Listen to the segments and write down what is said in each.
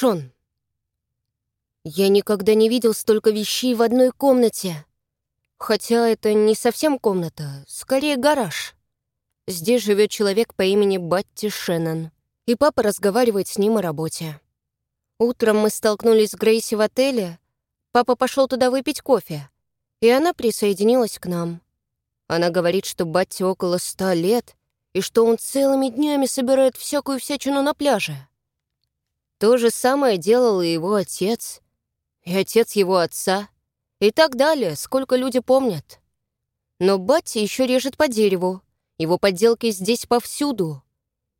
Шон, я никогда не видел столько вещей в одной комнате. Хотя это не совсем комната, скорее гараж. Здесь живет человек по имени Батти Шеннон, и папа разговаривает с ним о работе. Утром мы столкнулись с Грейси в отеле. Папа пошел туда выпить кофе, и она присоединилась к нам. Она говорит, что Батти около ста лет, и что он целыми днями собирает всякую всячину на пляже. То же самое делал и его отец, и отец его отца, и так далее, сколько люди помнят. Но Батти еще режет по дереву, его подделки здесь повсюду,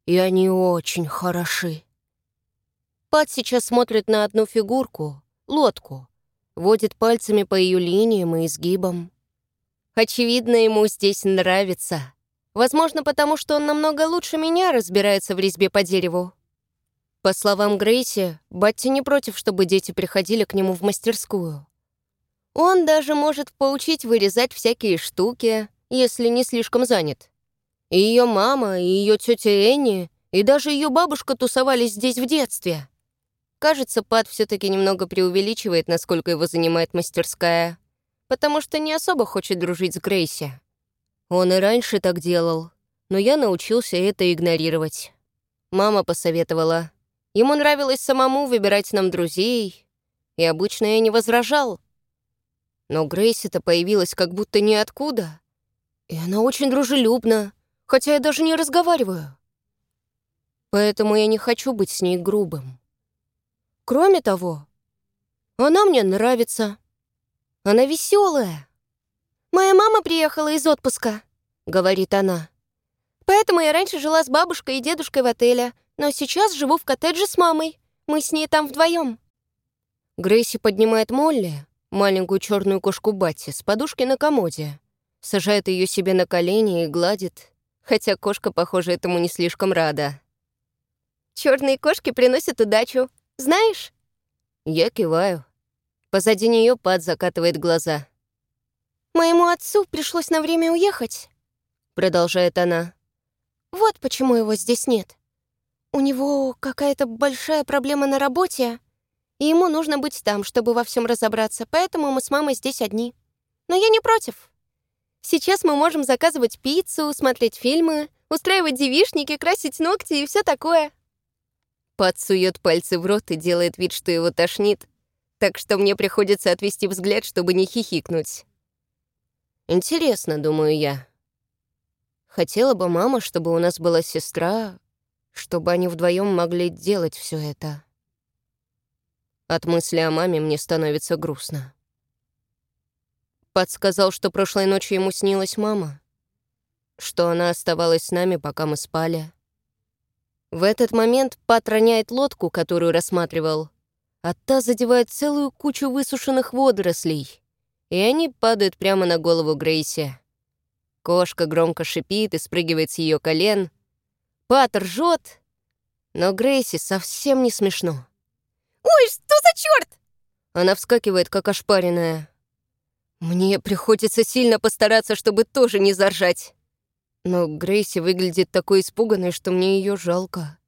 и они очень хороши. Пат сейчас смотрит на одну фигурку, лодку, водит пальцами по ее линиям и изгибам. Очевидно, ему здесь нравится. Возможно, потому что он намного лучше меня разбирается в резьбе по дереву. По словам Грейси, Батти не против, чтобы дети приходили к нему в мастерскую. Он даже может поучить вырезать всякие штуки, если не слишком занят. И ее мама, и ее тетя Энни, и даже ее бабушка тусовались здесь в детстве. Кажется, Пат все-таки немного преувеличивает, насколько его занимает мастерская, потому что не особо хочет дружить с Грейси. Он и раньше так делал, но я научился это игнорировать. Мама посоветовала. Ему нравилось самому выбирать нам друзей, и обычно я не возражал. Но Грейси-то появилась как будто ниоткуда, и она очень дружелюбна, хотя я даже не разговариваю. Поэтому я не хочу быть с ней грубым. Кроме того, она мне нравится. Она веселая. «Моя мама приехала из отпуска», — говорит она. «Поэтому я раньше жила с бабушкой и дедушкой в отеле, но сейчас живу в коттедже с мамой. Мы с ней там вдвоем. Грейси поднимает Молли, маленькую черную кошку Батти, с подушки на комоде, сажает ее себе на колени и гладит, хотя кошка, похоже, этому не слишком рада. Черные кошки приносят удачу, знаешь?» Я киваю. Позади нее Пат закатывает глаза. «Моему отцу пришлось на время уехать», — продолжает она. «Вот почему его здесь нет. У него какая-то большая проблема на работе, и ему нужно быть там, чтобы во всем разобраться, поэтому мы с мамой здесь одни. Но я не против. Сейчас мы можем заказывать пиццу, смотреть фильмы, устраивать девишники, красить ногти и все такое. Пат сует пальцы в рот и делает вид, что его тошнит, так что мне приходится отвести взгляд, чтобы не хихикнуть. Интересно, думаю я. Хотела бы мама, чтобы у нас была сестра, чтобы они вдвоем могли делать все это. От мысли о маме мне становится грустно. Пат сказал, что прошлой ночью ему снилась мама, что она оставалась с нами, пока мы спали. В этот момент Пат роняет лодку, которую рассматривал, а та задевает целую кучу высушенных водорослей, и они падают прямо на голову Грейси. Кошка громко шипит и спрыгивает с ее колен. Пат ржет, но Грейси совсем не смешно. «Ой, что за черт? Она вскакивает, как ошпаренная. Мне приходится сильно постараться, чтобы тоже не заржать. Но Грейси выглядит такой испуганной, что мне ее жалко.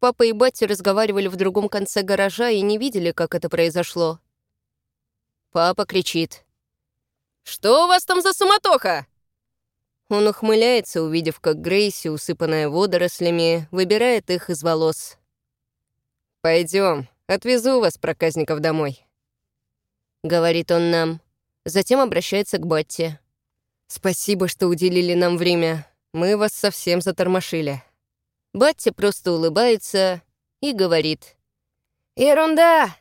Папа и Батти разговаривали в другом конце гаража и не видели, как это произошло. Папа кричит. «Что у вас там за суматоха?» Он ухмыляется, увидев, как Грейси, усыпанная водорослями, выбирает их из волос. Пойдем, отвезу вас, проказников, домой», — говорит он нам. Затем обращается к Батте. «Спасибо, что уделили нам время. Мы вас совсем затормошили». Батти просто улыбается и говорит. «Ерунда!